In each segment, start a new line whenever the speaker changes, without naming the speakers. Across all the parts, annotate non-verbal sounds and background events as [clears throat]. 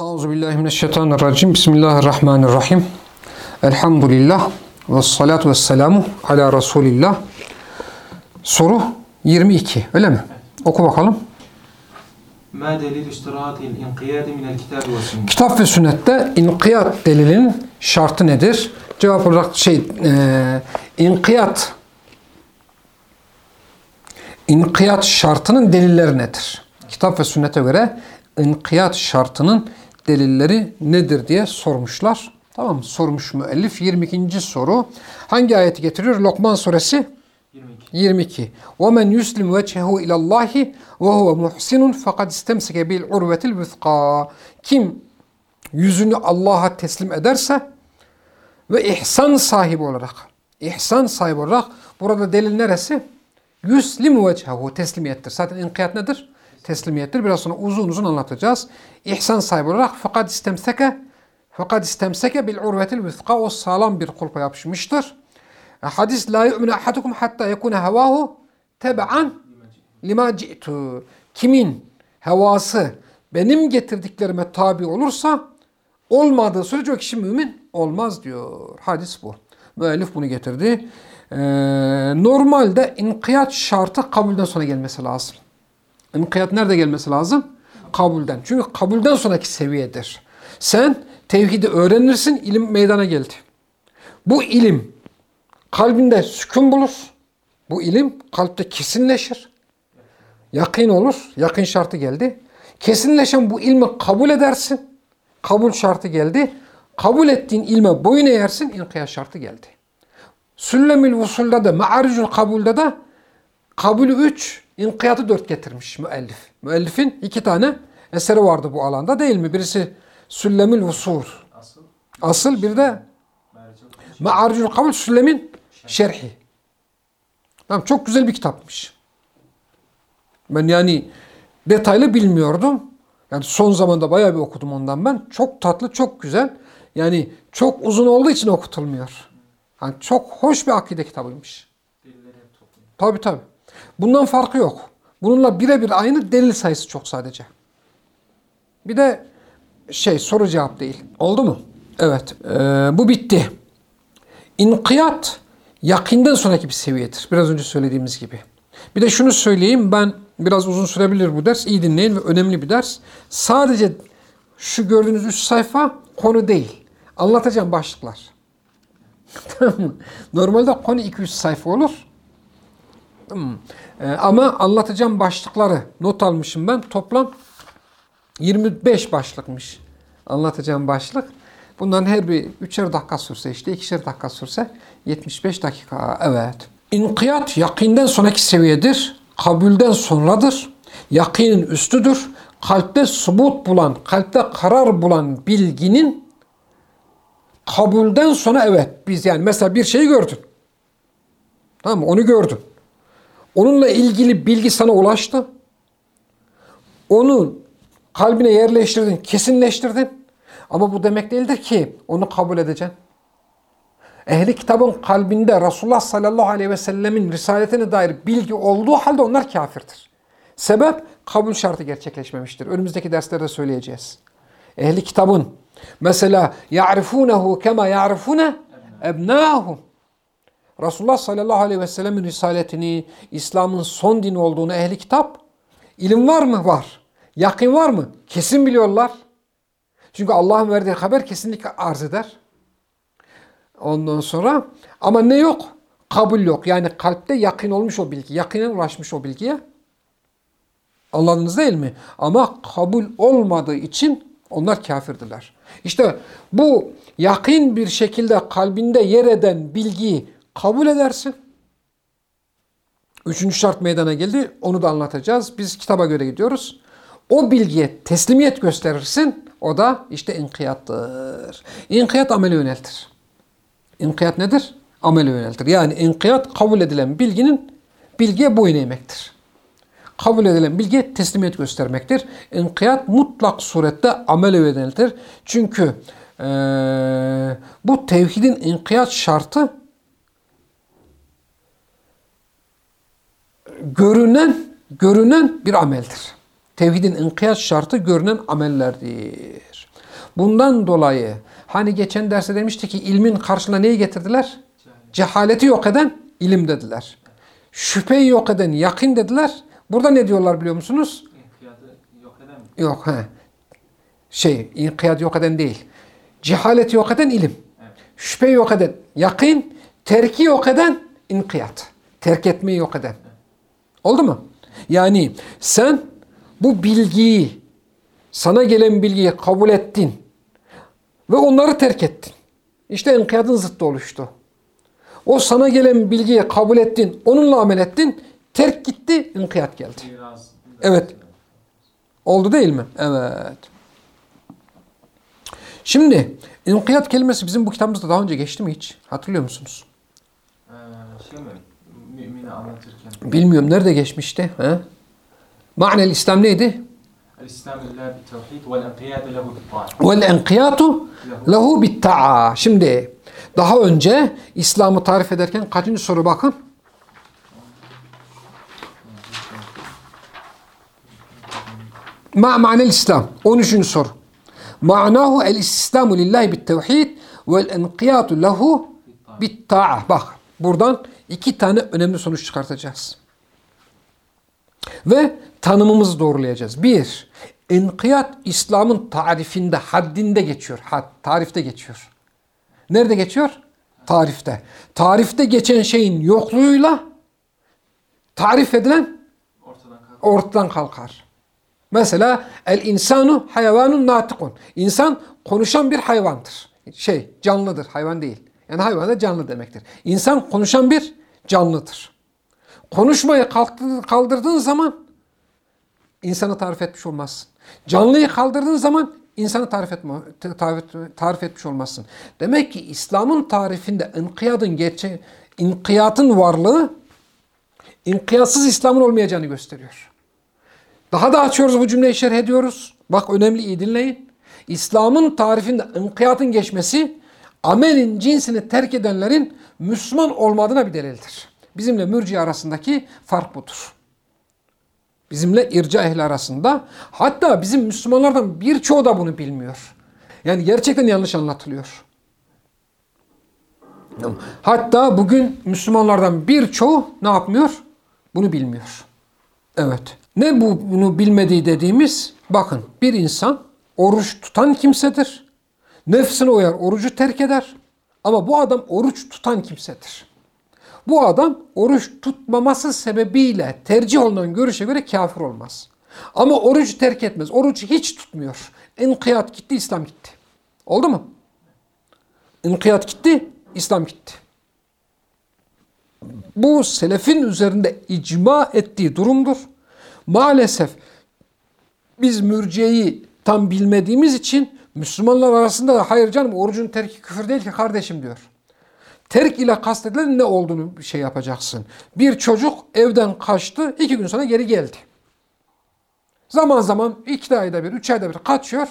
Euzubillahimineşşeytanirracim. Bismillahirrahmanirrahim. Elhamdülillah. Ve salatu ve selamu ala Resulillah. Soru 22. Öyle mi? Oku bakalım.
Ma delil iştiratil inkiyadi minel kitabı ve sünnet.
Kitap ve sünnette inkiyat delilin şartı nedir? Cevap olarak şey e, inkiyat inkiyat şartının delilleri nedir? Kitap ve sünnete göre inkiyat şartının delilleri nedir diye sormuşlar. Tamam mı? Sormuş müellif. 22. soru. Hangi ayeti getiriyor? Lokman suresi
22.
22. وَمَنْ يُسْلِمْ وَجْهَهُ اِلَى اللّٰهِ وَهُوَ مُحْسِنٌ فَقَدْ اِسْتَمْسَكَ بِالْعُرْوَةِ الْوِثْقَى Kim yüzünü Allah'a teslim ederse ve ihsan sahibi olarak, ihsan sahibi olarak burada delil neresi? Yüslim vechehu teslimiyettir. Zaten inkiyat nedir? Teslimiyettir. Biraz sonra uzun uzun anlatacağız. İhsan sahibi olarak fakat istemseke fakat istemseke bil urvetil vizqa o sağlam bir kulpa yapışmıştır. Hadis la yu'minu ahadukum hatta yekuna havahu teb'an lima ci'tu. Kimin hevası benim getirdiklerime tabi olursa olmadığı sürece o kişi mümin olmaz diyor. Hadis bu. Müellif bunu getirdi. Ee, normalde inkiyat şartı kabulden sonra gelmesi lazım. İnkiyat nerede gelmesi lazım? Kabulden. Çünkü kabulden sonraki seviyedir. Sen tevhidi öğrenirsin, ilim meydana geldi. Bu ilim kalbinde sükun bulur. Bu ilim kalpte kesinleşir. Yakın olur. Yakın şartı geldi. Kesinleşen bu ilmi kabul edersin. Kabul şartı geldi. Kabul ettiğin ilme boyun eğersin. İnkiyat şartı geldi. Süllemül Vusul'da da, Ma'aricül Kabul'da da kabulü 3, inkiyatı 4 getirmiş müellif. Müellifin iki tane eseri vardı bu alanda değil mi? Birisi Süllemül Vusul.
Asıl
Asıl bir de
mercek.
Ma'aricül Kabul Süllem'in şerhi. Tamam, çok güzel bir kitapmış. Ben yani detaylı bilmiyordum. Yani son zamanda bayağı bir okudum ondan ben. Çok tatlı, çok güzel. Yani çok uzun olduğu için okutulmuyor. Yani çok hoş bir akide kitabıymış. Tabii tabii. Bundan farkı yok. Bununla birebir aynı delil sayısı çok sadece. Bir de şey soru cevap değil. Oldu mu? Evet. eee, bu bitti. İnkiyat yakinden sonraki bir seviyedir. Biraz önce söylediğimiz gibi. Bir de şunu söyleyeyim. Ben biraz uzun sürebilir bu ders. İyi dinleyin ve önemli bir ders. Sadece şu gördüğünüz üç sayfa konu değil. Anlatacağım başlıklar. [laughs] Normalde konu 200 sayfa olur. Ee, ama anlatacağım başlıkları not almışım ben. Toplam 25 başlıkmış anlatacağım başlık. Bundan her bir üçer dakika sürse işte ikişer dakika sürse 75 dakika. Evet. İnkiyat yakinden sonraki seviyedir. Kabulden sonradır. Yakinin üstüdür. Kalpte subut bulan, kalpte karar bulan bilginin kabulden sonra evet biz yani mesela bir şeyi gördün. Tamam mı? Onu gördün. Onunla ilgili bilgi sana ulaştı. Onu kalbine yerleştirdin, kesinleştirdin. Ama bu demek değildir ki onu kabul edeceksin. Ehli kitabın kalbinde Resulullah sallallahu aleyhi ve sellemin risaletine dair bilgi olduğu halde onlar kafirdir. Sebep kabul şartı gerçekleşmemiştir. Önümüzdeki derslerde söyleyeceğiz. Ehli kitabın mesela ya'rifunehu kema ya'rifune ebnâhum Resulullah sallallahu aleyhi ve sellemin risaletini, İslam'ın son dini olduğunu ehli kitap, ilim var mı? Var. Yakın var mı? Kesin biliyorlar. Çünkü Allah'ın verdiği haber kesinlikle arz eder. Ondan sonra ama ne yok? Kabul yok. Yani kalpte yakın olmuş o bilgi. Yakinen ulaşmış o bilgiye. Anladınız değil mi? Ama kabul olmadığı için onlar kafirdiler. İşte bu yakın bir şekilde kalbinde yer eden bilgiyi kabul edersin. Üçüncü şart meydana geldi. Onu da anlatacağız. Biz kitaba göre gidiyoruz. O bilgiye teslimiyet gösterirsin. O da işte inkiyattır. İnkiyat amele yöneltir. İnkiyat nedir? Amele yöneltir. Yani inkiyat kabul edilen bilginin bilgiye boyun eğmektir. Kabul edilen bilgiye teslimiyet göstermektir. İnkiyat mutlak surette amele yöneltir. Çünkü eee, bu tevhidin inkiyat şartı görünen görünen bir ameldir. Tevhidin inkiyat şartı görünen amellerdir. Bundan dolayı hani geçen derste demişti ki ilmin karşılığına neyi getirdiler? Cehaleti yok eden ilim dediler. Şüpheyi yok eden yakin dediler. Burada ne diyorlar biliyor musunuz?
İnkiyatı yok eden mi?
Yok he. Şey, inkiyat yok eden değil. Cehaleti yok eden ilim.
Evet.
Şüpheyi yok eden yakin, terki yok eden inkiyat. Terk etmeyi yok eden. Oldu mu? Yani sen bu bilgiyi, sana gelen bilgiyi kabul ettin ve onları terk ettin. İşte inkiyatın zıttı oluştu. O sana gelen bilgiyi kabul ettin, onunla amel ettin, terk gitti, inkiyat geldi. Evet. Oldu değil mi? Evet. Şimdi inkiyat kelimesi bizim bu kitabımızda daha önce geçti mi hiç? Hatırlıyor musunuz?
Mümini anlatırken.
Bilmiyorum nerede geçmişti? He? Ma'nel İslam neydi?
El-İslam lillahi bit-tevhid vel-enqiyadu lehu bit-ta'a.
Vel enkiyatu lehu bitta'a. Şimdi daha önce İslam'ı tarif ederken kaçıncı soru bakın? Ma ma'nel İslam. 13. soru. Ma'nahu el istislamu lillahi bit tevhid vel enkiyatu lehu bit ta'a. Bak buradan iki tane önemli sonuç çıkartacağız. Ve tanımımızı doğrulayacağız. Bir, inkiyat İslam'ın tarifinde, haddinde geçiyor. Had, tarifte geçiyor. Nerede geçiyor? Tarifte. Tarifte geçen şeyin yokluğuyla tarif edilen
ortadan
kalkar. Mesela el insanu hayvanun natikun. İnsan konuşan bir hayvandır. Şey canlıdır, hayvan değil. Yani hayvan da canlı demektir. İnsan konuşan bir canlıdır. Konuşmayı kaldırdığın zaman insanı tarif etmiş olmazsın. Canlıyı kaldırdığın zaman insanı tarif, etme, tarif, tarif etmiş olmazsın. Demek ki İslam'ın tarifinde inkiyatın gerçeği, inkiyatın varlığı inkiyatsız İslam'ın olmayacağını gösteriyor. Daha da açıyoruz bu cümleyi şerh ediyoruz. Bak önemli iyi dinleyin. İslam'ın tarifinde inkiyatın geçmesi amelin cinsini terk edenlerin Müslüman olmadığına bir delildir. Bizimle mürci arasındaki fark budur. Bizimle irca ehli arasında. Hatta bizim Müslümanlardan birçoğu da bunu bilmiyor. Yani gerçekten yanlış anlatılıyor. Hatta bugün Müslümanlardan birçoğu ne yapmıyor? Bunu bilmiyor. Evet. Ne bu bunu bilmediği dediğimiz? Bakın bir insan oruç tutan kimsedir. Nefsine uyar orucu terk eder. Ama bu adam oruç tutan kimsedir. Bu adam oruç tutmaması sebebiyle tercih olunan görüşe göre kafir olmaz. Ama orucu terk etmez. Orucu hiç tutmuyor. İnkiyat gitti, İslam gitti. Oldu mu? İnkiyat gitti, İslam gitti. Bu selefin üzerinde icma ettiği durumdur. Maalesef biz mürciyeyi tam bilmediğimiz için Müslümanlar arasında da hayır canım orucun terki küfür değil ki kardeşim diyor. Terk ile kastedilen ne olduğunu şey yapacaksın. Bir çocuk evden kaçtı, iki gün sonra geri geldi. Zaman zaman iki ayda bir, üç ayda bir kaçıyor,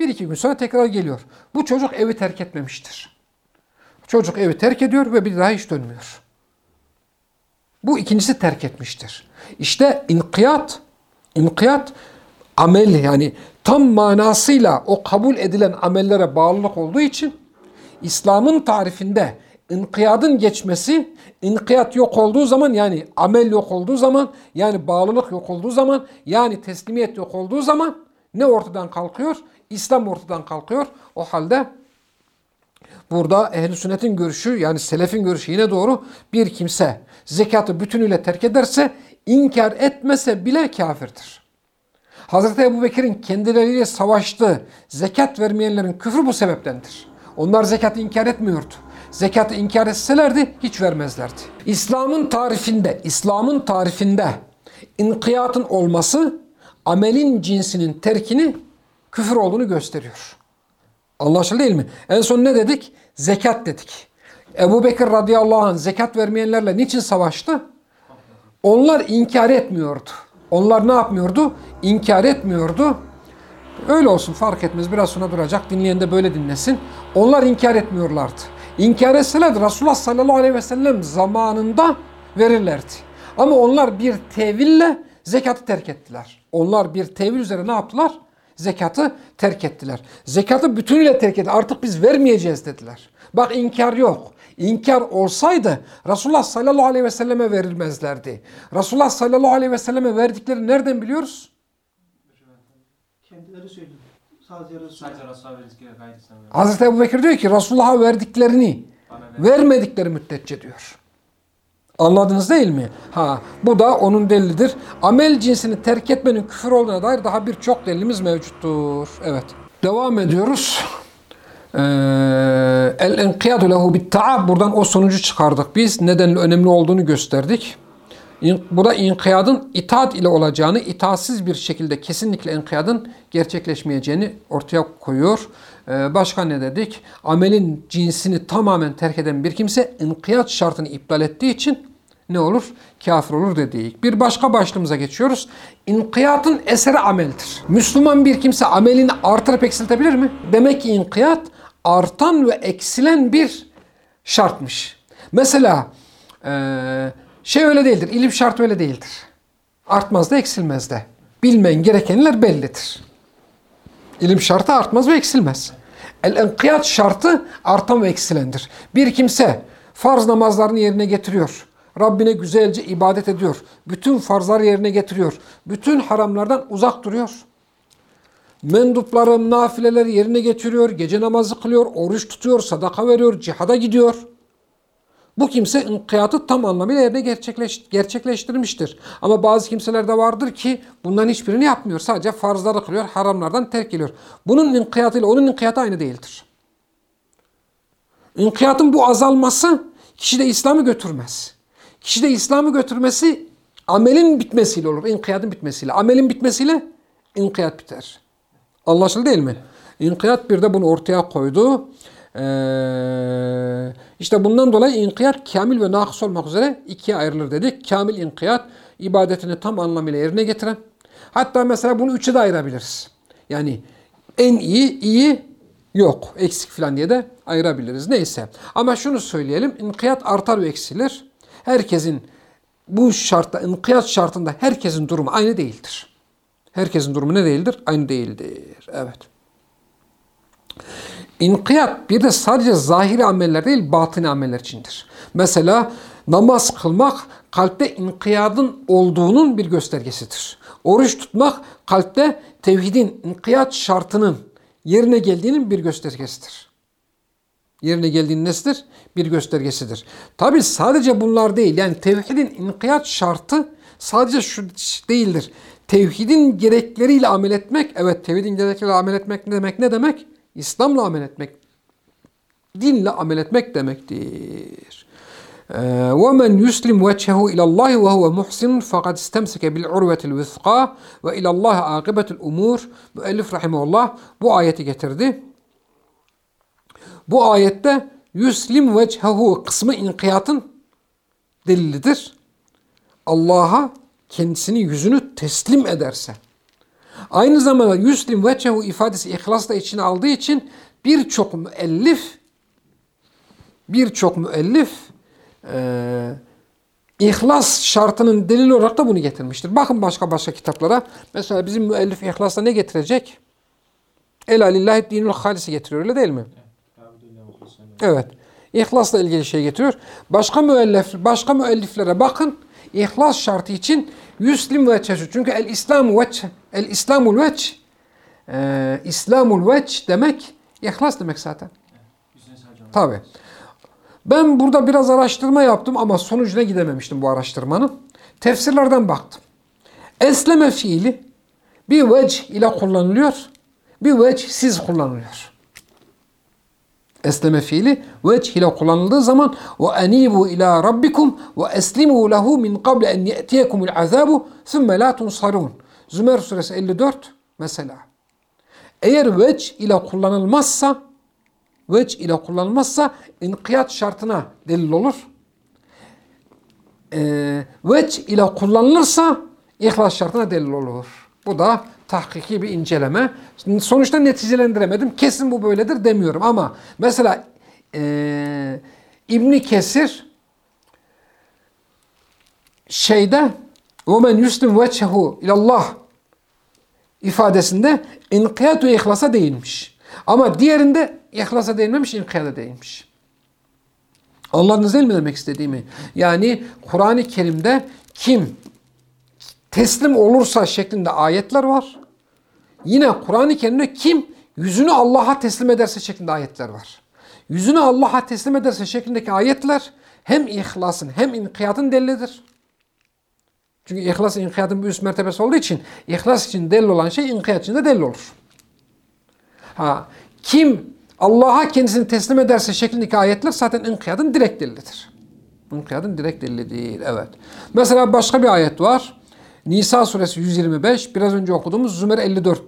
bir iki gün sonra tekrar geliyor. Bu çocuk evi terk etmemiştir. Çocuk evi terk ediyor ve bir daha hiç dönmüyor. Bu ikincisi terk etmiştir. İşte inkiyat, inkiyat amel yani tam manasıyla o kabul edilen amellere bağlılık olduğu için İslam'ın tarifinde inkiyadın geçmesi, inkiyat yok olduğu zaman yani amel yok olduğu zaman, yani bağlılık yok olduğu zaman, yani teslimiyet yok olduğu zaman ne ortadan kalkıyor? İslam ortadan kalkıyor. O halde burada ehl sünnetin görüşü yani selefin görüşü yine doğru. Bir kimse zekatı bütünüyle terk ederse inkar etmese bile kafirdir. Hazreti Ebu Bekir'in kendileriyle savaştığı zekat vermeyenlerin küfrü bu sebeptendir. Onlar zekatı inkar etmiyordu. Zekatı inkar etselerdi hiç vermezlerdi. İslam'ın tarifinde, İslam'ın tarifinde inkiyatın olması amelin cinsinin terkini küfür olduğunu gösteriyor. Anlaşıldı değil mi? En son ne dedik? Zekat dedik. Ebu Bekir radıyallahu anh zekat vermeyenlerle niçin savaştı? Onlar inkar etmiyordu. Onlar ne yapmıyordu? İnkar etmiyordu. Öyle olsun fark etmez. Biraz sonra duracak. Dinleyen de böyle dinlesin. Onlar inkar etmiyorlardı. İnkar etselerdi Resulullah sallallahu aleyhi ve sellem zamanında verirlerdi. Ama onlar bir teville zekatı terk ettiler. Onlar bir tevil üzere ne yaptılar? Zekatı terk ettiler. Zekatı bütünüyle terk ettiler. Artık biz vermeyeceğiz dediler. Bak inkar yok. İnkar olsaydı Resulullah sallallahu aleyhi ve selleme verilmezlerdi. Resulullah sallallahu aleyhi ve selleme verdikleri nereden biliyoruz?
Kendileri söylüyor. Sadece Resul.
Sadece Resul'a verdikleri gayri sen ver.
Hazreti Ebu Bekir diyor ki Resulullah'a verdiklerini vermedikleri müddetçe diyor. Anladınız değil mi? Ha, bu da onun delilidir. Amel cinsini terk etmenin küfür olduğuna dair daha birçok delilimiz mevcuttur. Evet. Devam ediyoruz. Ee, El enkiyadu lehu bitta'a buradan o sonucu çıkardık biz. Nedenli önemli olduğunu gösterdik. İn- Bu da inkiyadın itaat ile olacağını, itaatsiz bir şekilde kesinlikle inkiyadın gerçekleşmeyeceğini ortaya koyuyor. Ee, başka ne dedik? Amelin cinsini tamamen terk eden bir kimse inkiyat şartını iptal ettiği için ne olur? Kafir olur dedik. Bir başka başlığımıza geçiyoruz. İnkiyatın eseri ameldir. Müslüman bir kimse amelini artırıp eksiltebilir mi? Demek ki inkiyat artan ve eksilen bir şartmış. Mesela eee, şey öyle değildir. İlim şartı öyle değildir. Artmaz da eksilmez de. Bilmen gerekenler bellidir. İlim şartı artmaz ve eksilmez. El-enkiyat şartı artan ve eksilendir. Bir kimse farz namazlarını yerine getiriyor. Rabbine güzelce ibadet ediyor. Bütün farzları yerine getiriyor. Bütün haramlardan uzak duruyor. Mendupları, nafileleri yerine getiriyor. Gece namazı kılıyor, oruç tutuyor, sadaka veriyor, cihada gidiyor. Bu kimse inkiyatı tam anlamıyla yerine gerçekleş, gerçekleştirmiştir. Ama bazı kimseler de vardır ki bunların hiçbirini yapmıyor. Sadece farzları kılıyor, haramlardan terk ediyor. Bunun inkiyatıyla onun inkiyatı aynı değildir. İnkiyatın bu azalması kişide İslam'ı götürmez. Kişide İslam'ı götürmesi amelin bitmesiyle olur. İnkiyatın bitmesiyle. Amelin bitmesiyle inkiyat biter. Anlaşıldı değil mi? İnkiyat bir de bunu ortaya koydu. Ee, işte bundan dolayı inkiyat kamil ve nakıs olmak üzere ikiye ayrılır dedik. Kamil inkiyat ibadetini tam anlamıyla yerine getiren. Hatta mesela bunu üçe de ayırabiliriz. Yani en iyi, iyi yok. Eksik falan diye de ayırabiliriz. Neyse. Ama şunu söyleyelim. İnkiyat artar ve eksilir. Herkesin bu şartta, inkiyat şartında herkesin durumu aynı değildir. Herkesin durumu ne değildir? Aynı değildir. Evet. İnkiyat bir de sadece zahiri ameller değil batini ameller içindir. Mesela namaz kılmak kalpte inkiyadın olduğunun bir göstergesidir. Oruç tutmak kalpte tevhidin inkiyat şartının yerine geldiğinin bir göstergesidir Yerine geldiğinin nesidir? Bir göstergesidir. Tabi sadece bunlar değil. Yani tevhidin inkiyat şartı sadece şu değildir. Tevhidin gerekleriyle amel etmek, evet tevhidin gerekleriyle amel etmek ne demek? Ne demek? İslam'la amel etmek, dinle amel etmek demektir. وَمَنْ يُسْلِمْ وَجْهَهُ إِلَى اللّٰهِ وَهُوَ مُحْسِنٌ فَقَدْ اسْتَمْسَكَ بِالْعُرْوَةِ الْوِثْقَى وَإِلَى اللّٰهِ عَاقِبَةُ الْأُمُورِ Müellif rahimahullah bu ayeti getirdi. Bu ayette yuslim vechehu kısmı inkiyatın delilidir. Allah'a kendisini yüzünü teslim ederse. Aynı zamanda yuslim vechehu ifadesi ihlas da içine aldığı için birçok müellif birçok müellif e, ihlas şartının delili olarak da bunu getirmiştir. Bakın başka başka kitaplara. Mesela bizim müellif ihlasla ne getirecek? Ela lillahi dinul halisi getiriyor öyle değil mi? Evet. İhlasla ilgili şey getiriyor. Başka müellif, başka müelliflere bakın. İhlas şartı için yüslim ve çeşit. Çünkü el İslamu veç, el İslamul veç, e, İslamul veç demek ihlas demek zaten. Tabi. Ben burada biraz araştırma yaptım ama sonucuna gidememiştim bu araştırmanın. Tefsirlerden baktım. Esleme fiili bir vecih ile kullanılıyor, bir vecihsiz kullanılıyor. Esleme fiili vecih ile kullanıldığı zaman ve enibu ila rabbikum ve eslimu lehu min qabl en ye'tiyekumul azabu thumme la tunsarun. Zümer suresi 54 mesela. Eğer vecih ile kullanılmazsa vecih ile kullanılmazsa inkiyat şartına delil olur. Ee, vecih ile kullanılırsa ihlas şartına delil olur. Bu da tahkiki bir inceleme. Sonuçta neticelendiremedim. Kesin bu böyledir demiyorum ama mesela e, İbni Kesir şeyde وَمَنْ يُسْلِمْ وَجْهَهُ ilallah ifadesinde inkiyat ve ihlasa değinmiş. Ama diğerinde ihlasa değinmemiş, inkiyata değinmiş. Anladınız değil mi demek istediğimi? Yani Kur'an-ı Kerim'de kim teslim olursa şeklinde ayetler var. Yine Kur'an-ı Kerim'de kim yüzünü Allah'a teslim ederse şeklinde ayetler var. Yüzünü Allah'a teslim ederse şeklindeki ayetler hem ihlasın hem inkiyatın delilidir. Çünkü ihlas inkiyatın bir üst mertebesi olduğu için ihlas için delil olan şey inkiyat için de delil olur. Ha, kim Allah'a kendisini teslim ederse şeklindeki ayetler zaten inkiyatın direkt delilidir. İnkiyatın direkt delili. Evet. Mesela başka bir ayet var. Nisa suresi 125. Biraz önce okuduğumuz Zümer 54.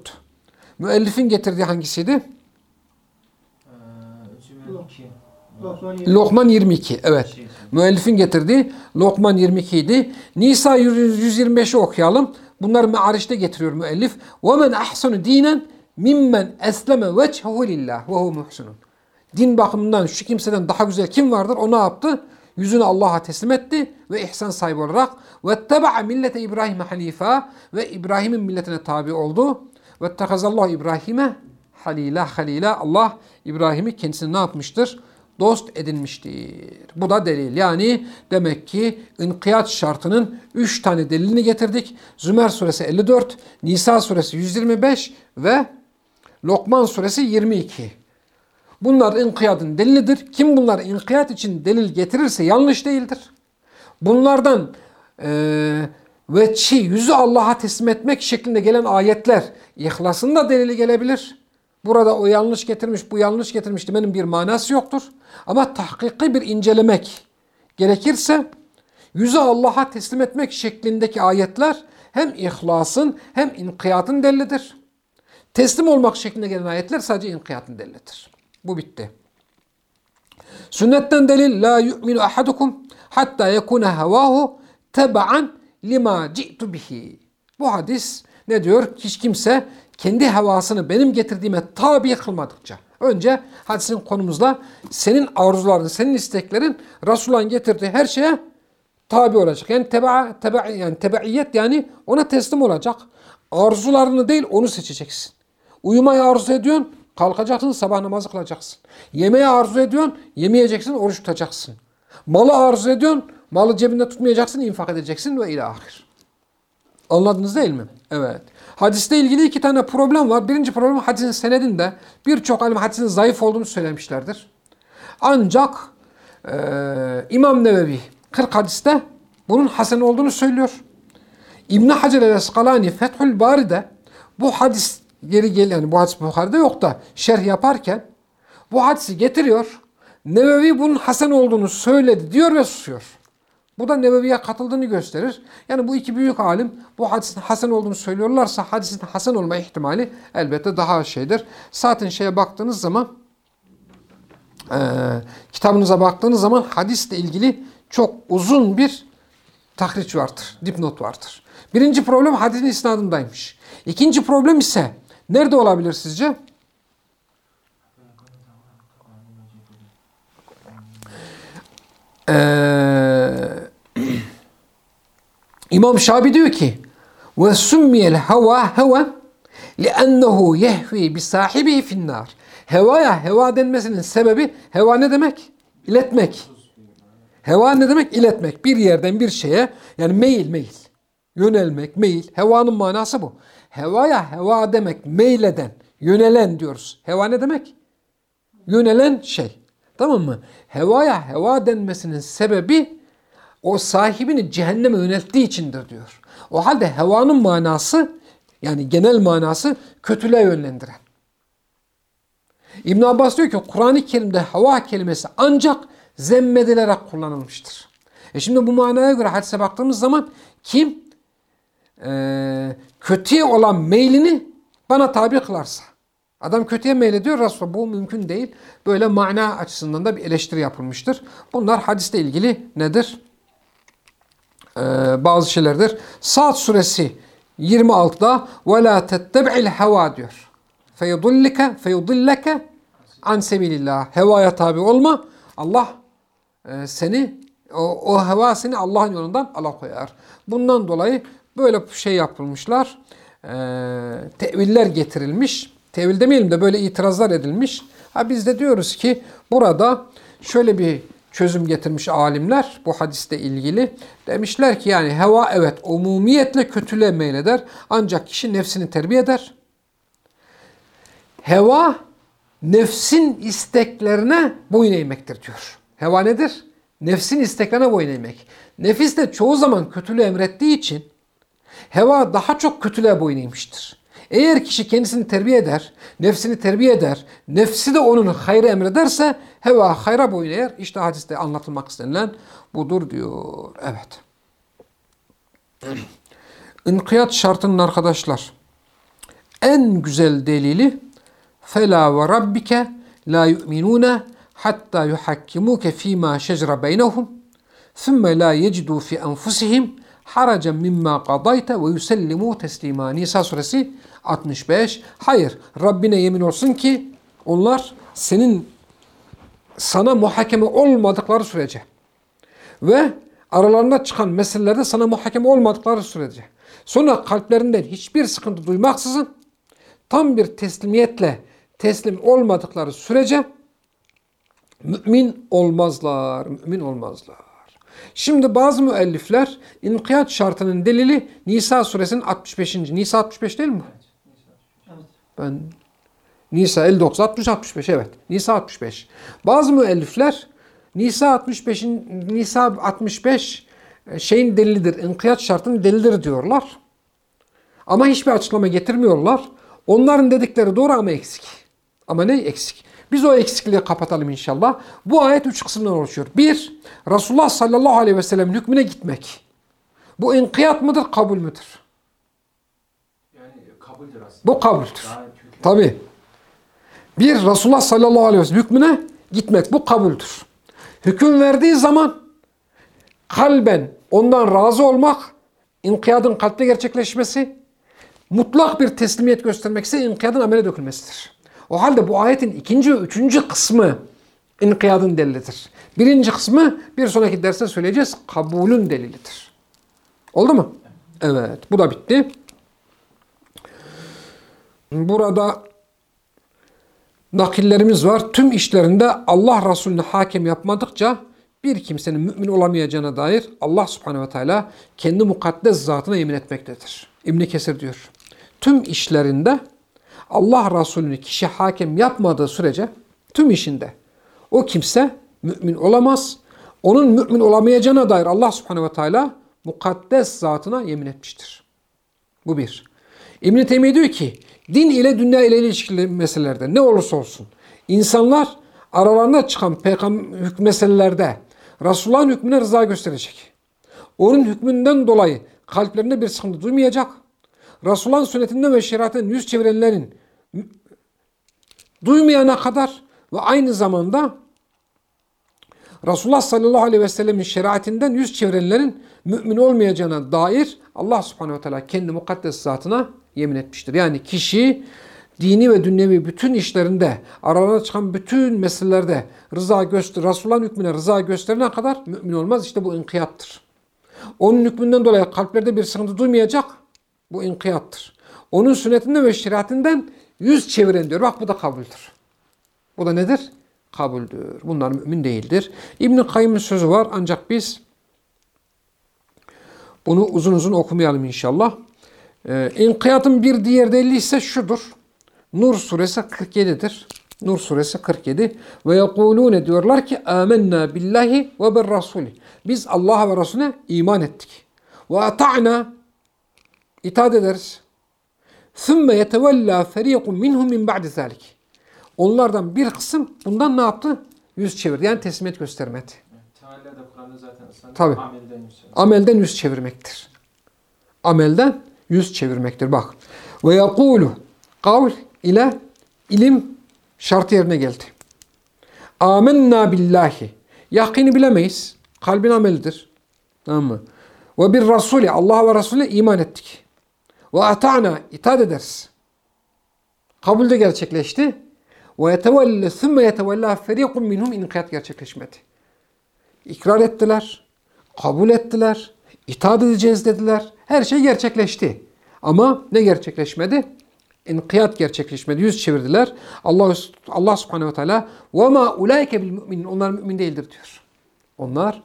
Müellifin getirdiği hangisiydi?
Ee, Zümer 2.
Lokman yedi.
Lokman 22. Evet. Müellifin getirdiği Lokman 22 idi. Nisa 125'i okuyalım. Bunları me'arişte getiriyor müellif. وَمَنْ أَحْسَنُ دِينًا مِمَّنْ اَسْلَمَ وَجْهَهُ لِلّٰهِ وَهُوَ مُحْسِنٌ Din bakımından şu kimseden daha güzel kim vardır? O ne yaptı? yüzünü Allah'a teslim etti ve ihsan sahibi olarak ve tebaa millete İbrahim hanifa ve İbrahim'in milletine tabi oldu. Ve tekazallahu İbrahim'e halila halila Allah İbrahim'i kendisine ne yapmıştır? Dost edinmiştir. Bu da delil. Yani demek ki inkiyat şartının 3 tane delilini getirdik. Zümer suresi 54, Nisa suresi 125 ve Lokman suresi 22. Bunlar inkiyatın delilidir. Kim bunlar inkiyat için delil getirirse yanlış değildir. Bunlardan eee ve çi yüzü Allah'a teslim etmek şeklinde gelen ayetler ihlasın da delili gelebilir. Burada o yanlış getirmiş, bu yanlış getirmiş demenin bir manası yoktur. Ama tahkiki bir incelemek gerekirse yüzü Allah'a teslim etmek şeklindeki ayetler hem ihlasın hem inkiyatın delilidir. Teslim olmak şeklinde gelen ayetler sadece inkiyatın delilidir. Bu bitti. Sünnetten delil la yu'minu ahadukum hatta yekuna havahu teba'an lima ci'tu bihi. Bu hadis ne diyor? Hiç kimse kendi havasını benim getirdiğime tabi kılmadıkça. Önce hadisin konumuzda senin arzuların, senin isteklerin Resulullah'ın getirdiği her şeye tabi olacak. Yani teba, teba yani tebaiyet yani ona teslim olacak. Arzularını değil onu seçeceksin. Uyumayı arzu ediyorsun, kalkacaksın, sabah namazı kılacaksın. Yemeği arzu ediyorsun, yemeyeceksin, oruç tutacaksın. Malı arzu ediyorsun, malı cebinde tutmayacaksın, infak edeceksin ve ilahir. Anladınız değil mi? Evet. Hadiste ilgili iki tane problem var. Birinci problem hadisin senedinde birçok alim hadisin zayıf olduğunu söylemişlerdir. Ancak e, İmam Nevevi 40 hadiste bunun hasen olduğunu söylüyor. İbn Hacer el-Eskalani Fethül Bari'de bu hadis geri gel yani bu hadis Bukhari'de yok da şerh yaparken bu hadisi getiriyor. Nevevi bunun hasen olduğunu söyledi diyor ve susuyor. Bu da Nevevi'ye katıldığını gösterir. Yani bu iki büyük alim bu hadisin hasen olduğunu söylüyorlarsa hadisin hasen olma ihtimali elbette daha şeydir. Zaten şeye baktığınız zaman e, kitabınıza baktığınız zaman hadisle ilgili çok uzun bir tahriç vardır, dipnot vardır. Birinci problem hadisin isnadındaymış. İkinci problem ise nerede olabilir sizce? Ee, [clears throat] İmam Şabi diyor ki ve summiyel hava heva li'ennehu yehvi bi sahibi finnar. Hevaya heva denmesinin sebebi heva ne demek? İletmek. Heva ne demek? İletmek. Bir yerden bir şeye yani meyil meyil. Yönelmek, meyil. Hevanın manası bu. Hevaya heva demek meyleden, yönelen diyoruz. Heva ne demek? Yönelen şey. Tamam mı? Hevaya heva denmesinin sebebi o sahibini cehenneme yönelttiği içindir diyor. O halde hevanın manası yani genel manası kötülüğe yönlendiren. İbn Abbas diyor ki Kur'an-ı Kerim'de hava kelimesi ancak zemmedilerek kullanılmıştır. E şimdi bu manaya göre hadise baktığımız zaman kim e, kötüye olan meylini bana tabi kılarsa Adam kötüye meylediyor Resulullah. Bu mümkün değil. Böyle mana açısından da bir eleştiri yapılmıştır. Bunlar hadiste ilgili nedir? Ee, bazı şeylerdir. Saat suresi 26'da وَلَا تَتَّبِعِ الْهَوَى diyor. فَيُضُلِّكَ فَيُضِلَّكَ an sebilillah. Hevaya tabi olma. Allah e, seni o, o heva seni Allah'ın yolundan alakoyar. Bundan dolayı böyle şey yapılmışlar. e, teviller getirilmiş. Tevil demeyelim de böyle itirazlar edilmiş. Ha biz de diyoruz ki burada şöyle bir çözüm getirmiş alimler bu hadiste ilgili. Demişler ki yani heva evet umumiyetle kötülüğe meyleder ancak kişi nefsini terbiye eder. Heva nefsin isteklerine boyun eğmektir diyor. Heva nedir? Nefsin isteklerine boyun eğmek. Nefis de çoğu zaman kötülüğü emrettiği için heva daha çok kötülüğe boyun eğmiştir. Eğer kişi kendisini terbiye eder, nefsini terbiye eder, nefsi de onun hayrı emrederse heva hayra boyun eğer. İşte hadiste anlatılmak istenilen budur diyor. Evet. İnkiyat şartının arkadaşlar en güzel delili fela ve rabbike la yu'minune hatta yuhakkimuke fîmâ şecre beynehum thumme la yecidû fi enfusihim haracen mimma qadayte ve yusellimu teslima. Nisa suresi 65. Hayır, Rabbine yemin olsun ki onlar senin sana muhakeme olmadıkları sürece ve aralarında çıkan meselelerde sana muhakeme olmadıkları sürece sonra kalplerinden hiçbir sıkıntı duymaksızın tam bir teslimiyetle teslim olmadıkları sürece mümin olmazlar. Mümin olmazlar. Şimdi bazı müellifler inkiyat şartının delili Nisa suresinin 65. Nisa 65 değil mi? Ben Nisa 59 60 65 evet. Nisa 65. Bazı müellifler Nisa 65'in Nisa 65 e, şeyin delilidir. İnkiyat şartının delilidir diyorlar. Ama hiçbir açıklama getirmiyorlar. Onların dedikleri doğru ama eksik. Ama ne eksik? Biz o eksikliği kapatalım inşallah. Bu ayet üç kısımdan oluşuyor. Bir, Resulullah sallallahu aleyhi ve sellem hükmüne gitmek. Bu inkiyat mıdır, kabul müdür?
Yani kabuldür aslında.
Bu kabuldür. Tabi. Bir, Resulullah sallallahu aleyhi ve sellem hükmüne gitmek. Bu kabuldür. Hüküm verdiği zaman kalben ondan razı olmak, inkiyadın kalpte gerçekleşmesi, mutlak bir teslimiyet göstermek ise inkiyadın amele dökülmesidir. O halde bu ayetin ikinci ve üçüncü kısmı inkiyadın delilidir. Birinci kısmı bir sonraki derste söyleyeceğiz. Kabulün delilidir. Oldu mu? Evet. Bu da bitti. Burada nakillerimiz var. Tüm işlerinde Allah Resulü'nü hakem yapmadıkça bir kimsenin mümin olamayacağına dair Allah subhanehu ve teala kendi mukaddes zatına yemin etmektedir. İbn Kesir diyor. Tüm işlerinde Allah Resulü'nü kişi hakem yapmadığı sürece tüm işinde o kimse mümin olamaz. Onun mümin olamayacağına dair Allah subhanehu ve teala mukaddes zatına yemin etmiştir. Bu bir. İbn-i diyor ki din ile dünya ile ilişkili meselelerde ne olursa olsun insanlar aralarında çıkan peygamber meselelerde Resulullah'ın hükmüne rıza gösterecek. Onun hükmünden dolayı kalplerinde bir sıkıntı duymayacak. Resulullah'ın sünnetinden ve şeriatından yüz çevirenlerin duymayana kadar ve aynı zamanda Resulullah sallallahu aleyhi ve sellemin şeriatinden yüz çevirenlerin mümin olmayacağına dair Allah subhanehu ve teala kendi mukaddes zatına yemin etmiştir. Yani kişi dini ve dünyevi bütün işlerinde, aralarına çıkan bütün meselelerde rıza göster, Resulullah'ın hükmüne rıza gösterene kadar mümin olmaz. İşte bu inkiyattır. Onun hükmünden dolayı kalplerde bir sıkıntı duymayacak. Bu inkiyattır. Onun sünnetinden ve şeriatinden yüz çeviren diyor. Bak bu da kabuldür. Bu da nedir? Kabuldür. Bunlar mümin değildir. İbn-i Kayyım'ın sözü var ancak biz bunu uzun uzun okumayalım inşallah. Ee, İnkiyatın bir diğer delili ise şudur. Nur suresi 47'dir. Nur suresi 47. Ve yekulune diyorlar ki amennâ billahi ve bir rasuli. Biz Allah'a ve Resulüne iman ettik. Ve ata'na itaat ederiz. ثُمَّ يَتَوَلَّا فَر۪يقٌ مِنْهُمْ مِنْ بَعْدِ ذَٰلِكِ Onlardan bir kısım bundan ne yaptı? Yüz çevirdi. Yani teslimiyet göstermedi.
Teala da Kur'an'da zaten ısrarla
Tabii.
amelden yükseliyor.
Amelden yüz çevirmektir. Amelden yüz çevirmektir. Bak. Ve yakulu kavl ile ilim şart yerine geldi. Amenna billahi. Yakini bilemeyiz. Kalbin amelidir. Tamam mı? Ve bir Resulü, Allah ve Resulü iman ettik. Ve ata'na, itaat ederiz. Kabul de gerçekleşti. Ve yetevelle, sümme yetevella ferikun minhum inkiyat gerçekleşmedi. İkrar ettiler, kabul ettiler, itaat edeceğiz dediler. Her şey gerçekleşti. Ama ne gerçekleşmedi? İnkiyat gerçekleşmedi. Yüz çevirdiler. Allah Allah Subhanahu ve Teala ve ma ulaike bil müminin. Onlar mümin değildir diyor. Onlar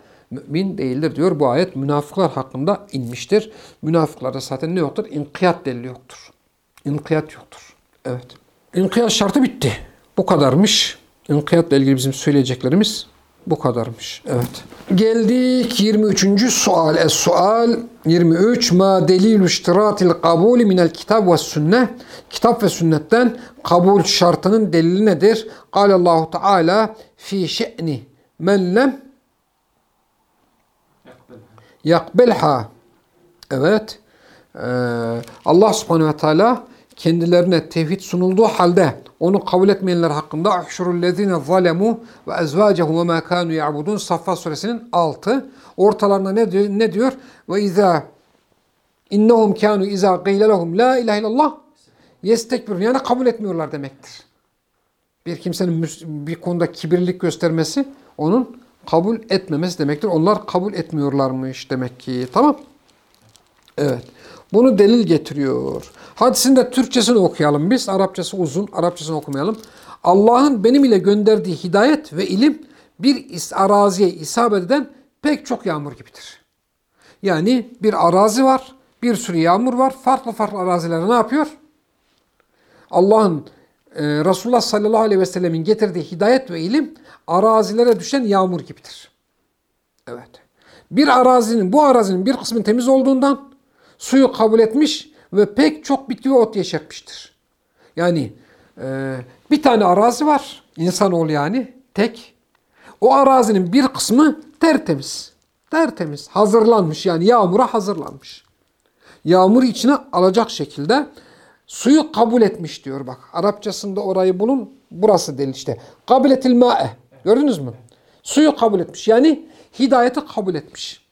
mümin değildir diyor. Bu ayet münafıklar hakkında inmiştir. Münafıklarda zaten ne yoktur? İnkiyat delili yoktur. İnkiyat yoktur. Evet. İnkiyat şartı bitti. Bu kadarmış. İnkiyatla ilgili bizim söyleyeceklerimiz bu kadarmış. Evet. Geldik 23. sual. Es-sual 23. Ma delilü iştiratil kabulü minel kitab ve sünnet. Kitap ve sünnetten kabul şartının delili nedir? Allahu Teala fi şe'ni men lem yakbelha. Evet. Ee, Allah subhanehu ve teala kendilerine tevhid sunulduğu halde onu kabul etmeyenler hakkında ahşurullezine zalemu ve ezvacehum ve ma kanu ya'budun Saffat suresinin 6 ortalarında ne diyor? Ne diyor? Ve izâ innehum kanu izâ gîle lehum la ilahe illallah yestekbirun yani kabul etmiyorlar demektir. Bir kimsenin bir konuda kibirlik göstermesi onun kabul etmemesi demektir. Onlar kabul etmiyorlarmış demek ki. Tamam. Evet. Bunu delil getiriyor. Hadisin de Türkçesini okuyalım biz. Arapçası uzun. Arapçasını okumayalım. Allah'ın benim ile gönderdiği hidayet ve ilim bir araziye isabet eden pek çok yağmur gibidir. Yani bir arazi var, bir sürü yağmur var. Farklı farklı arazilere ne yapıyor? Allah'ın e, Resulullah sallallahu aleyhi ve sellemin getirdiği hidayet ve ilim arazilere düşen yağmur gibidir. Evet. Bir arazinin, bu arazinin bir kısmı temiz olduğundan suyu kabul etmiş ve pek çok bitki ve ot yeşertmiştir. Yani e, bir tane arazi var, insanoğlu yani, tek. O arazinin bir kısmı tertemiz, tertemiz, hazırlanmış yani yağmura hazırlanmış. Yağmur içine alacak şekilde suyu kabul etmiş diyor bak. Arapçasında orayı bulun, burası delil işte. Kabul etil ma'e, gördünüz mü? Suyu kabul etmiş yani hidayeti kabul etmiş.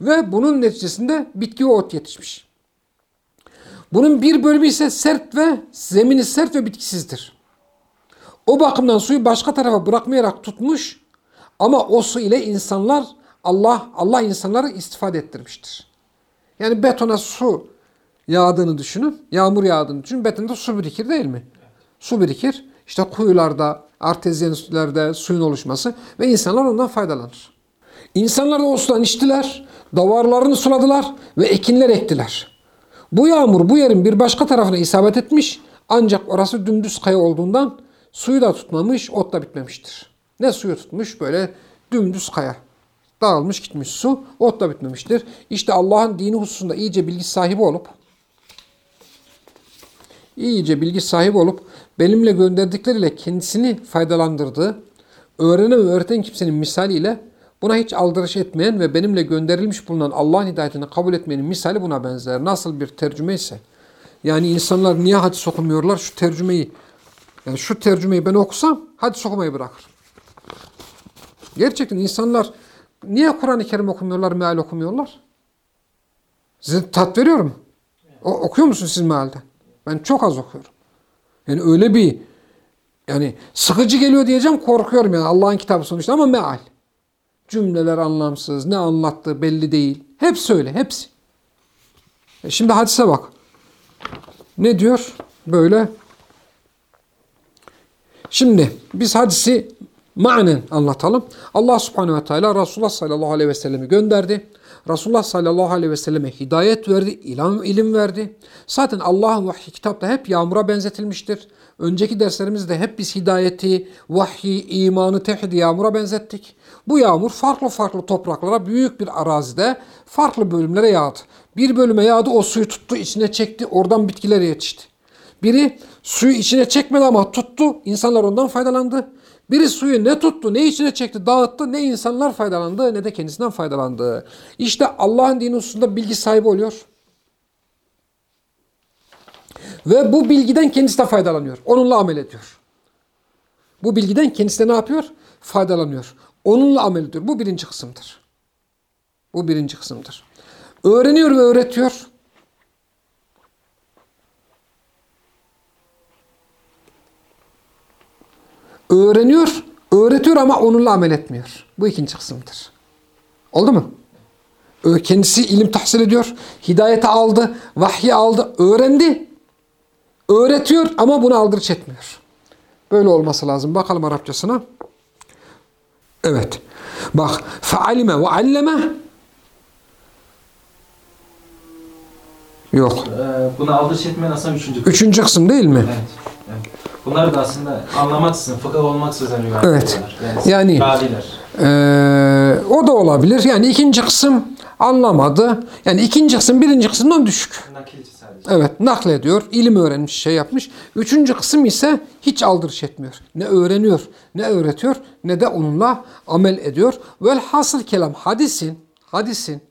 Ve bunun neticesinde bitki ve ot yetişmiş. Bunun bir bölümü ise sert ve zemini sert ve bitkisizdir. O bakımdan suyu başka tarafa bırakmayarak tutmuş ama o su ile insanlar Allah Allah insanları istifade ettirmiştir. Yani betona su yağdığını düşünün, yağmur yağdığını düşünün, betonda su birikir değil mi? Su birikir. İşte kuyularda, artezyen sularda suyun oluşması ve insanlar ondan faydalanır. İnsanlar da o sudan içtiler, davarlarını suladılar ve ekinler ektiler. Bu yağmur bu yerin bir başka tarafına isabet etmiş ancak orası dümdüz kaya olduğundan suyu da tutmamış, ot da bitmemiştir. Ne suyu tutmuş böyle dümdüz kaya. Dağılmış gitmiş su, ot da bitmemiştir. İşte Allah'ın dini hususunda iyice bilgi sahibi olup iyice bilgi sahibi olup benimle gönderdikleriyle kendisini faydalandırdığı, öğrenen ve öğreten kimsenin misaliyle buna hiç aldırış etmeyen ve benimle gönderilmiş bulunan Allah'ın hidayetini kabul etmeyenin misali buna benzer. Nasıl bir tercüme ise. Yani insanlar niye hadis okumuyorlar? Şu tercümeyi, yani şu tercümeyi ben okusam hadis okumayı bırakır. Gerçekten insanlar niye Kur'an-ı Kerim okumuyorlar, meal okumuyorlar? Size tat veriyorum. O, okuyor musunuz siz mealde? Ben çok az okuyorum. Yani öyle bir yani sıkıcı geliyor diyeceğim korkuyorum yani Allah'ın kitabı sonuçta ama meal. Cümleler anlamsız, ne anlattığı belli değil. Hepsi öyle, hepsi. E şimdi hadise bak. Ne diyor? Böyle. Şimdi biz hadisi manen anlatalım. Allah subhanehu ve teala Resulullah sallallahu aleyhi ve sellemi gönderdi. Resulullah sallallahu aleyhi ve selleme hidayet verdi, ilim, ilim verdi. Zaten Allah'ın vahyi kitapta hep yağmura benzetilmiştir. Önceki derslerimizde hep biz hidayeti, vahyi, imanı, tevhidi yağmura benzettik. Bu yağmur farklı farklı topraklara, büyük bir arazide farklı bölümlere yağdı. Bir bölüme yağdı, o suyu tuttu, içine çekti, oradan bitkiler yetişti. Biri suyu içine çekmedi ama tuttu, insanlar ondan faydalandı. Biri suyu ne tuttu, ne içine çekti, dağıttı, ne insanlar faydalandı, ne de kendisinden faydalandı. İşte Allah'ın dini hususunda bilgi sahibi oluyor. Ve bu bilgiden kendisi de faydalanıyor. Onunla amel ediyor. Bu bilgiden kendisi de ne yapıyor? Faydalanıyor. Onunla amel ediyor. Bu birinci kısımdır. Bu birinci kısımdır. Öğreniyor ve öğretiyor. Öğreniyor, öğretiyor ama onunla amel etmiyor. Bu ikinci kısımdır. Oldu mu? Kendisi ilim tahsil ediyor. Hidayeti aldı. Vahyi aldı. Öğrendi. Öğretiyor ama bunu aldırış etmiyor. Böyle olması lazım. Bakalım Arapçasına. Evet. Bak. Fealime ve alleme. Yok.
Ee, Buna aldırış etmeyen aslında üçüncü kısım.
Üçüncü kısım değil mi?
Evet. Evet. Bunlar da aslında anlamaksızın, fıkıh olmaksızın rivayet
Evet.
ediyorlar.
Yani-
Gaviler.
Ee, o da olabilir. Yani ikinci kısım anlamadı. Yani ikinci kısım birinci kısımdan düşük.
Nakilci sadece.
Evet naklediyor. ilim öğrenmiş şey yapmış. Üçüncü kısım ise hiç aldırış etmiyor. Ne öğreniyor, ne öğretiyor, ne de onunla amel ediyor. Velhasıl kelam hadisin, hadisin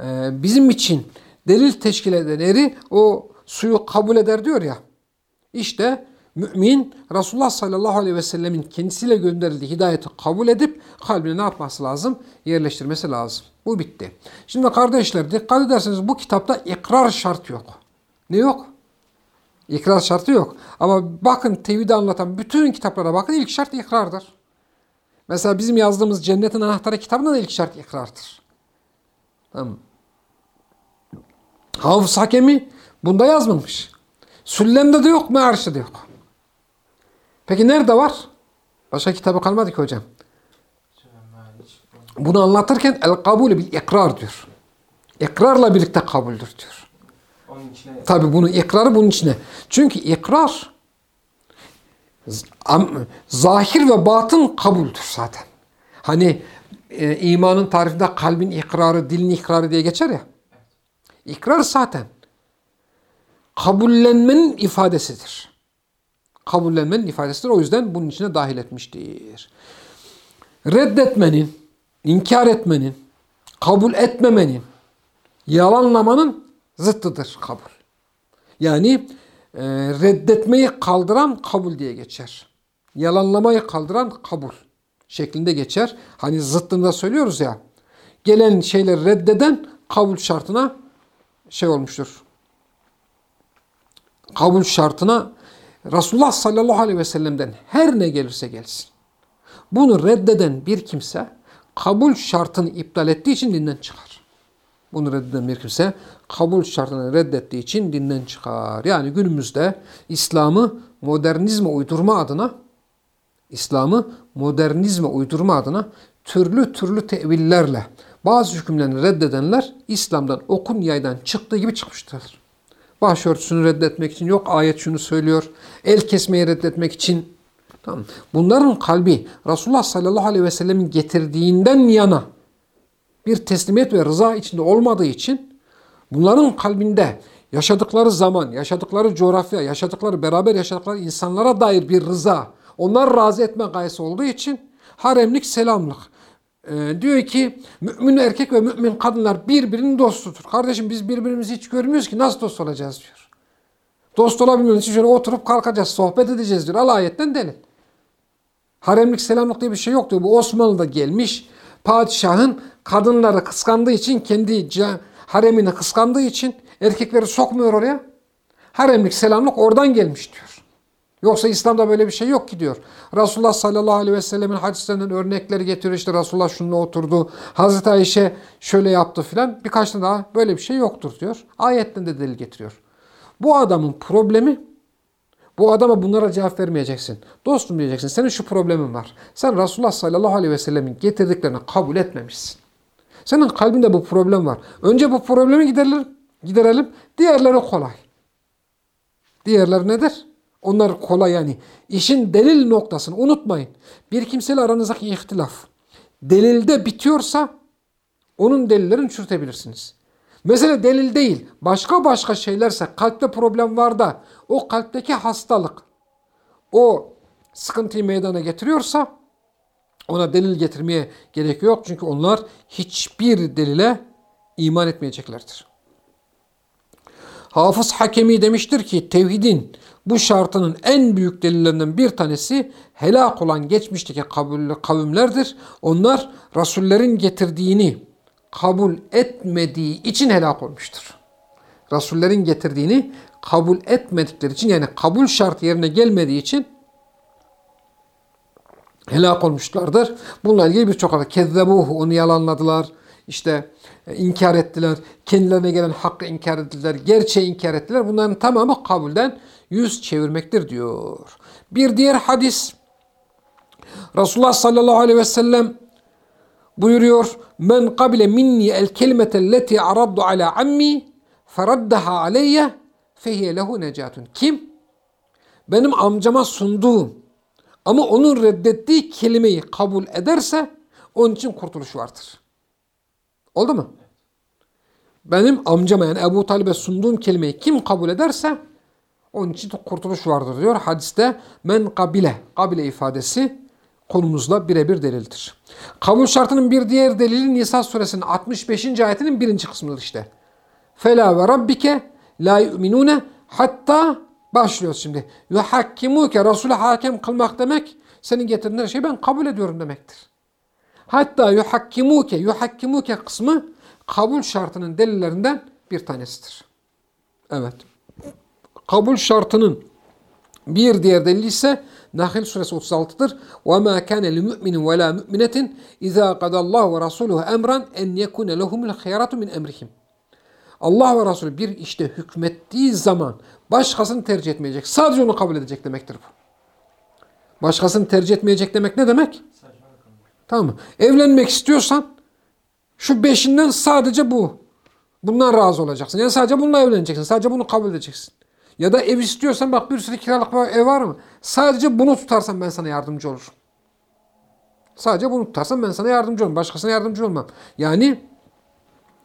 e, bizim için delil teşkil eden eri o suyu kabul eder diyor ya. İşte mümin Resulullah sallallahu aleyhi ve sellemin kendisiyle gönderildiği hidayeti kabul edip kalbine ne yapması lazım? Yerleştirmesi lazım. Bu bitti. Şimdi kardeşler dikkat ederseniz bu kitapta ikrar şartı yok. Ne yok? İkrar şartı yok. Ama bakın tevhidi anlatan bütün kitaplara bakın ilk şart ikrardır. Mesela bizim yazdığımız Cennetin Anahtarı kitabında da ilk şart ikrardır. Tamam. Hafız Hakemi bunda yazmamış. Süllem'de de yok, Me'arş'ta da yok. Peki nerede var? Başka kitabı kalmadı ki hocam. Bunu anlatırken el kabulü bil ikrar diyor. İkrarla birlikte kabuldür diyor. Tabi bunu ikrarı bunun içine. Çünkü ikrar zahir ve batın kabuldür zaten. Hani e, imanın tarifinde kalbin ikrarı, dilin ikrarı diye geçer ya. İkrar zaten kabullenmenin ifadesidir. Kabullenmenin ifadesidir. O yüzden bunun içine dahil etmiştir. Reddetmenin, inkar etmenin, kabul etmemenin, yalanlamanın zıttıdır kabul. Yani e, reddetmeyi kaldıran kabul diye geçer. Yalanlamayı kaldıran kabul şeklinde geçer. Hani zıttında söylüyoruz ya. Gelen şeyleri reddeden kabul şartına şey olmuştur. Kabul şartına Resulullah sallallahu aleyhi ve sellem'den her ne gelirse gelsin. Bunu reddeden bir kimse kabul şartını iptal ettiği için dinden çıkar. Bunu reddeden bir kimse kabul şartını reddettiği için dinden çıkar. Yani günümüzde İslam'ı modernizme uydurma adına İslam'ı modernizme uydurma adına türlü türlü tevillerle bazı hükümlerini reddedenler İslam'dan okun yaydan çıktığı gibi çıkmıştır. Başörtüsünü reddetmek için yok ayet şunu söylüyor. El kesmeyi reddetmek için tamam. Bunların kalbi Resulullah sallallahu aleyhi ve sellemin getirdiğinden yana bir teslimiyet ve rıza içinde olmadığı için bunların kalbinde yaşadıkları zaman, yaşadıkları coğrafya, yaşadıkları beraber yaşadıkları insanlara dair bir rıza, onları razı etme gayesi olduğu için haremlik selamlık. Ee, diyor ki mümin erkek ve mümin kadınlar birbirinin dostudur. Kardeşim biz birbirimizi hiç görmüyoruz ki nasıl dost olacağız diyor. Dost olabilmemiz için şöyle oturup kalkacağız, sohbet edeceğiz diyor. Al ayetten delil. Haremlik selamlık diye bir şey yok diyor. Bu Osmanlı'da gelmiş. Padişahın kadınları kıskandığı için kendi haremini kıskandığı için erkekleri sokmuyor oraya. Haremlik selamlık oradan gelmiş diyor. Yoksa İslam'da böyle bir şey yok ki diyor. Resulullah sallallahu aleyhi ve sellemin hadislerinden örnekleri getiriyor. İşte Resulullah şununla oturdu. Hazreti Ayşe şöyle yaptı filan. Birkaç tane daha böyle bir şey yoktur diyor. Ayetten de delil getiriyor. Bu adamın problemi bu adama bunlara cevap vermeyeceksin. Dostum diyeceksin. Senin şu problemin var. Sen Resulullah sallallahu aleyhi ve sellemin getirdiklerini kabul etmemişsin. Senin kalbinde bu problem var. Önce bu problemi giderelim. giderelim. Diğerleri kolay. Diğerleri nedir? Onlar kolay yani. İşin delil noktasını unutmayın. Bir kimseyle aranızdaki ihtilaf delilde bitiyorsa onun delillerini çürütebilirsiniz. Mesele delil değil. Başka başka şeylerse kalpte problem var da o kalpteki hastalık o sıkıntıyı meydana getiriyorsa ona delil getirmeye gerek yok. Çünkü onlar hiçbir delile iman etmeyeceklerdir. Hafız Hakemi demiştir ki tevhidin bu şartının en büyük delillerinden bir tanesi helak olan geçmişteki kavimlerdir. Onlar Rasullerin getirdiğini kabul etmediği için helak olmuştur. Rasullerin getirdiğini kabul etmedikleri için yani kabul şartı yerine gelmediği için helak olmuşlardır. Bununla ilgili birçok adı. Kezzebuhu onu yalanladılar. işte e, inkar ettiler, kendilerine gelen hakkı inkar ettiler, gerçeği inkar ettiler. Bunların tamamı kabulden yüz çevirmektir diyor. Bir diğer hadis Resulullah sallallahu aleyhi ve sellem buyuruyor men kabile minni el kelimete leti araddu ala ammi feraddaha aleyye fehiye lehu necatun. Kim? Benim amcama sunduğum ama onun reddettiği kelimeyi kabul ederse onun için kurtuluş vardır. Oldu mu? Benim amcama yani Ebu Talib'e sunduğum kelimeyi kim kabul ederse onun için kurtuluş vardır diyor. Hadiste men kabile, kabile ifadesi konumuzla birebir delildir. Kabul şartının bir diğer delili Nisa suresinin 65. ayetinin birinci kısmıdır işte. Fela ve rabbike la yu'minune hatta başlıyoruz şimdi. Yuhakkimuke Resulü hakem kılmak demek senin getirdiğin her şeyi ben kabul ediyorum demektir. Hatta yuhakkimuke yuhakkimuke kısmı kabul şartının delillerinden bir tanesidir. Evet Kabul şartının bir diğer delili ise Nahl suresi 36'dır. وَمَا كَانَ لِمُؤْمِنٍ وَلَا مُؤْمِنَةٍ اِذَا قَدَ اللّٰهُ وَرَسُولُهُ اَمْرًا اَنْ يَكُونَ لَهُمُ الْخِيَرَةُ مِنْ اَمْرِهِمْ Allah ve Resulü bir işte hükmettiği zaman başkasını tercih etmeyecek. Sadece onu kabul edecek demektir bu. Başkasını tercih etmeyecek demek ne demek? Tamam mı? Evlenmek istiyorsan şu beşinden sadece bu. Bundan razı olacaksın. Yani sadece bununla evleneceksin. Sadece bunu kabul edeceksin. Ya da ev istiyorsan bak bir sürü kiralık ev var mı? Sadece bunu tutarsan ben sana yardımcı olurum. Sadece bunu tutarsan ben sana yardımcı olurum. Başkasına yardımcı olmam. Yani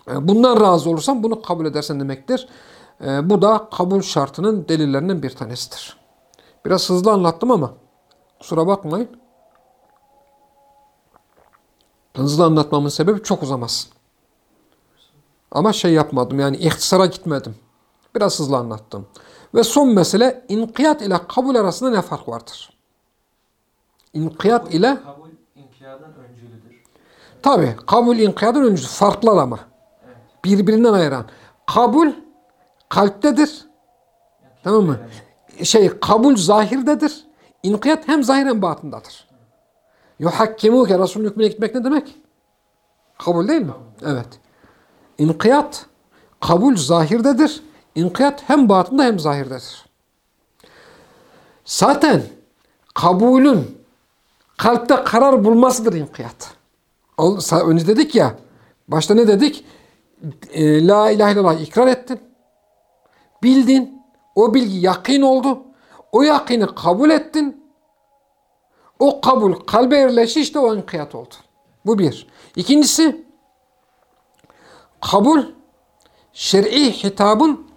e, bundan razı olursan bunu kabul edersen demektir. E, bu da kabul şartının delillerinden bir tanesidir. Biraz hızlı anlattım ama kusura bakmayın. Hızlı anlatmamın sebebi çok uzamasın. Ama şey yapmadım yani ihtisara gitmedim. Biraz hızlı anlattım. Ve son mesele inkiyat ile kabul arasında ne fark vardır? İnkiyat ile
Kabul inkiyadan öncülüdür.
tabi kabul inkiyatın öncüsü farklılar ama.
Evet.
Birbirinden ayıran. Kabul kalptedir. Tamam mı? Şey kabul zahirdedir. İnkiyat hem zahir hem batındadır. Yuhakkimuke Resulün hükmüne gitmek ne demek? Kabul değil mi? Evet. İnkiyat kabul zahirdedir. İnkiyat hem batında hem zahirdedir. Zaten kabulün kalpte karar bulmasıdır inkiyat. Önce dedik ya, başta ne dedik? E, La ilahe illallah ikrar ettin. Bildin. O bilgi yakin oldu. O yakini kabul ettin. O kabul kalbe yerleşti işte o inkiyat oldu. Bu bir. İkincisi kabul şer'i hitabın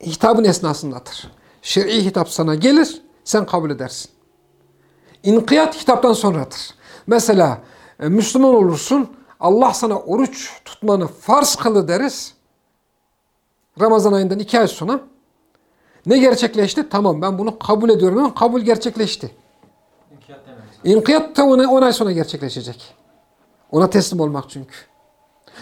hitabın esnasındadır. Şer'i hitap sana gelir, sen kabul edersin. İnkiyat hitaptan sonradır. Mesela e, Müslüman olursun, Allah sana oruç tutmanı farz kılı deriz. Ramazan ayından iki ay sonra. Ne gerçekleşti? Tamam ben bunu kabul ediyorum ama kabul gerçekleşti.
İnkiyat.
İnkiyat da 10 ay sonra gerçekleşecek. Ona teslim olmak çünkü.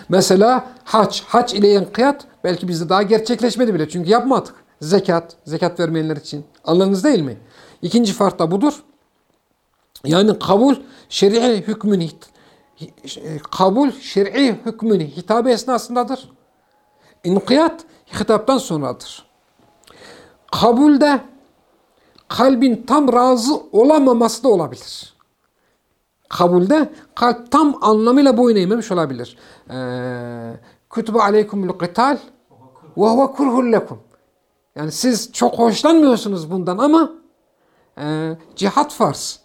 Mesela hac. Hac ile inkiyat belki bizde daha gerçekleşmedi bile. Çünkü yapmadık. Zekat. Zekat vermeyenler için. Anladınız değil mi? İkinci fark da budur. Yani kabul şer'i hükmün kabul şer'i hükmün hitabı esnasındadır. İnkiyat hitaptan sonradır. Kabulde kalbin tam razı olamaması da olabilir. Kabulde kalp tam anlamıyla boyun eğmemiş olabilir. Kütübe aleykumul qital ve huve kurhul. Yani siz çok hoşlanmıyorsunuz bundan ama e, cihat farz.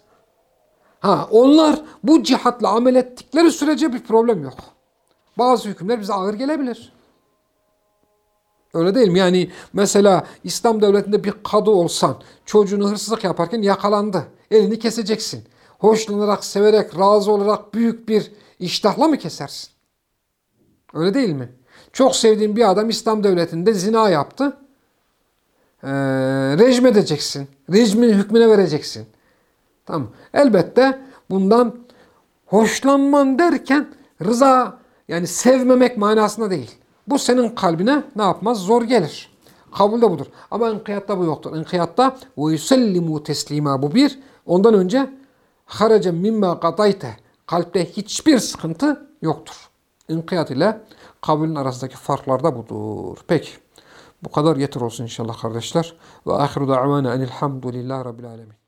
Ha, onlar bu cihatla amel ettikleri sürece bir problem yok. Bazı hükümler bize ağır gelebilir. Öyle değil mi? Yani mesela İslam devletinde bir kadı olsan, çocuğunu hırsızlık yaparken yakalandı. Elini keseceksin. Hoşlanarak, severek, razı olarak büyük bir iştahla mı kesersin? Öyle değil mi? Çok sevdiğin bir adam İslam devletinde zina yaptı. Ee, rejim edeceksin. Rejimin hükmüne vereceksin. Tamam. Elbette bundan hoşlanman derken rıza yani sevmemek manasında değil. Bu senin kalbine ne yapmaz? Zor gelir. Kabul de budur. Ama inkiyatta bu yoktur. İnkiyatta ve yusellimu teslima bu bir. Ondan önce haraca mimma kadayte kalpte hiçbir sıkıntı yoktur. İnkiyat ile kabulün arasındaki farklar da budur. Peki. Bu kadar yeter olsun inşallah kardeşler. Ve ahiru da'vana enilhamdülillahi rabbil alemin.